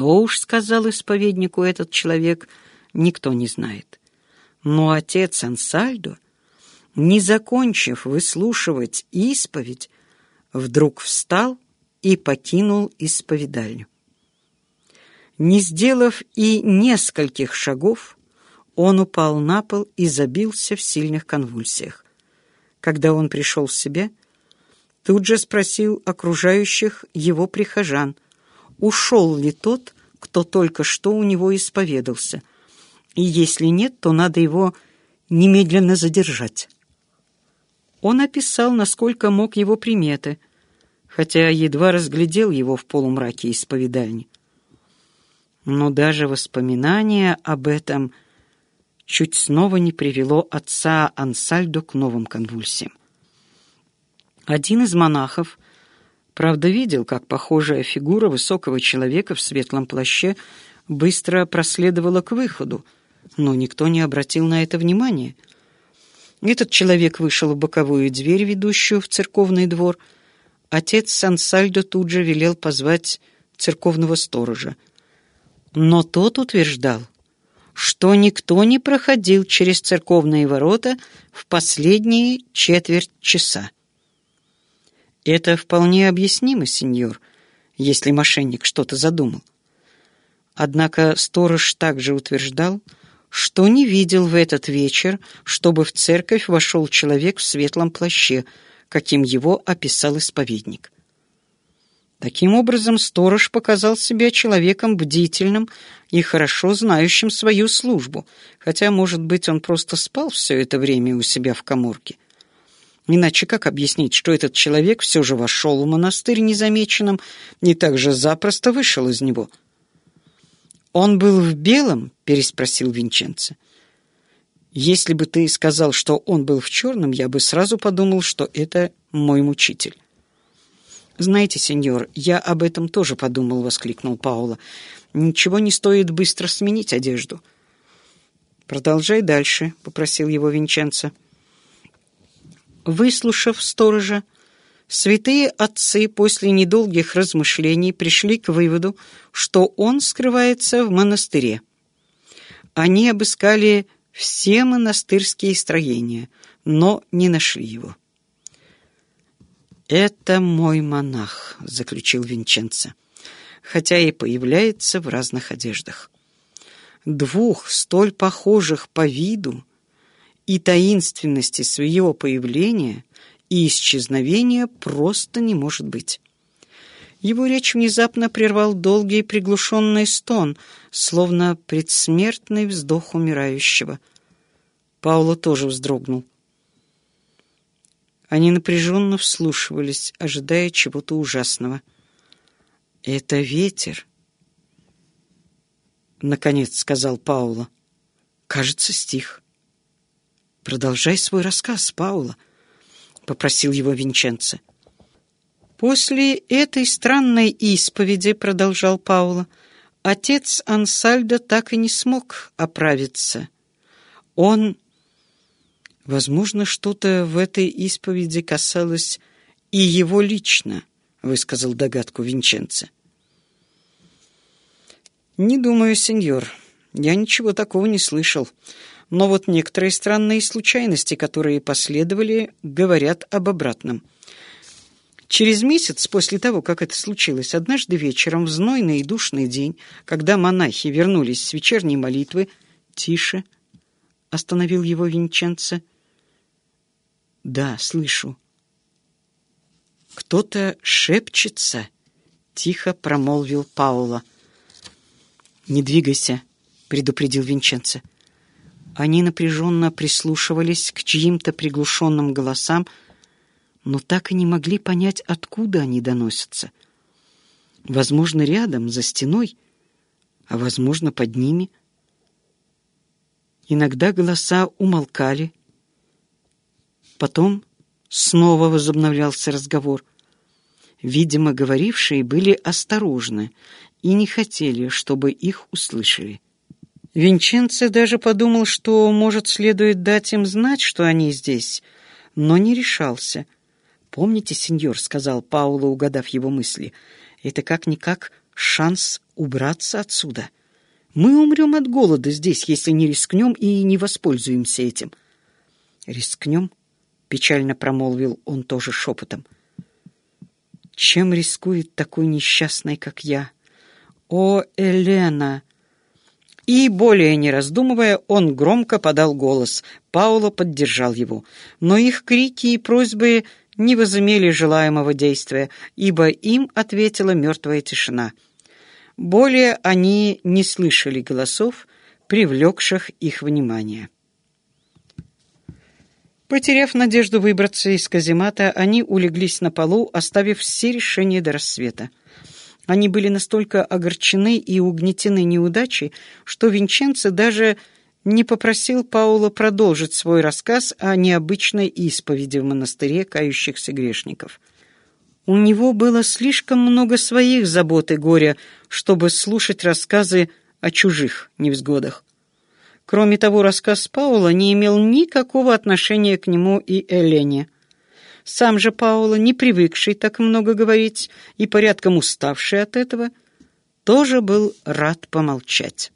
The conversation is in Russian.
Что уж сказал исповеднику этот человек, никто не знает. Но отец Ансальдо, не закончив выслушивать исповедь, вдруг встал и покинул исповедальню. Не сделав и нескольких шагов, он упал на пол и забился в сильных конвульсиях. Когда он пришел в себя, тут же спросил окружающих его прихожан, ушел ли тот, кто только что у него исповедался, и если нет, то надо его немедленно задержать. Он описал, насколько мог его приметы, хотя едва разглядел его в полумраке исповедальни. Но даже воспоминание об этом чуть снова не привело отца Ансальдо к новым конвульсиям. Один из монахов, правда, видел, как похожая фигура высокого человека в светлом плаще быстро проследовала к выходу, но никто не обратил на это внимания. Этот человек вышел в боковую дверь, ведущую в церковный двор. Отец Сансальдо тут же велел позвать церковного сторожа. Но тот утверждал, что никто не проходил через церковные ворота в последние четверть часа. Это вполне объяснимо, сеньор, если мошенник что-то задумал. Однако сторож также утверждал, что не видел в этот вечер, чтобы в церковь вошел человек в светлом плаще, каким его описал исповедник. Таким образом, сторож показал себя человеком бдительным и хорошо знающим свою службу, хотя, может быть, он просто спал все это время у себя в каморке. Иначе как объяснить, что этот человек все же вошел в монастырь незамеченным и так же запросто вышел из него? «Он был в белом?» — переспросил Винченцо. «Если бы ты сказал, что он был в черном, я бы сразу подумал, что это мой мучитель». «Знаете, сеньор, я об этом тоже подумал», — воскликнул Паула. «Ничего не стоит быстро сменить одежду». «Продолжай дальше», — попросил его Винченцо. Выслушав сторожа, святые отцы после недолгих размышлений пришли к выводу, что он скрывается в монастыре. Они обыскали все монастырские строения, но не нашли его. «Это мой монах», — заключил Винченцо, хотя и появляется в разных одеждах. Двух столь похожих по виду и таинственности своего появления и исчезновения просто не может быть. Его речь внезапно прервал долгий приглушенный стон, словно предсмертный вздох умирающего. Пауло тоже вздрогнул. Они напряженно вслушивались, ожидая чего-то ужасного. «Это ветер», — наконец сказал Паула. «Кажется, стих». «Продолжай свой рассказ, Паула», — попросил его Винченцо. «После этой странной исповеди, — продолжал Паула, — отец Ансальдо так и не смог оправиться. Он Возможно, что-то в этой исповеди касалось и его лично, высказал догадку Винченцо. Не думаю, сеньор. Я ничего такого не слышал. Но вот некоторые странные случайности, которые последовали, говорят об обратном. Через месяц после того, как это случилось, однажды вечером, в знойный и душный день, когда монахи вернулись с вечерней молитвы, «Тише!» — остановил его Винченцо. Да, слышу. Кто-то шепчется, тихо промолвил Паула. Не двигайся, предупредил Винченцо. Они напряженно прислушивались к чьим-то приглушенным голосам, но так и не могли понять, откуда они доносятся. Возможно, рядом, за стеной, а возможно, под ними. Иногда голоса умолкали, Потом снова возобновлялся разговор. Видимо, говорившие были осторожны и не хотели, чтобы их услышали. Винченцо даже подумал, что, может, следует дать им знать, что они здесь, но не решался. «Помните, сеньор», — сказал Пауло, угадав его мысли, — «это как-никак шанс убраться отсюда. Мы умрем от голода здесь, если не рискнем и не воспользуемся этим. Рискнем? Печально промолвил он тоже шепотом. Чем рискует такой несчастный, как я? О, Елена! И, более не раздумывая, он громко подал голос. Паула поддержал его. Но их крики и просьбы не возымели желаемого действия, ибо им ответила мертвая тишина. Более они не слышали голосов, привлекших их внимание. Потеряв надежду выбраться из каземата, они улеглись на полу, оставив все решения до рассвета. Они были настолько огорчены и угнетены неудачей, что Винченцо даже не попросил Паула продолжить свой рассказ о необычной исповеди в монастыре кающихся грешников. У него было слишком много своих забот и горя, чтобы слушать рассказы о чужих невзгодах. Кроме того, рассказ Паула не имел никакого отношения к нему и Элене. Сам же Паула, не привыкший так много говорить и порядком уставший от этого, тоже был рад помолчать.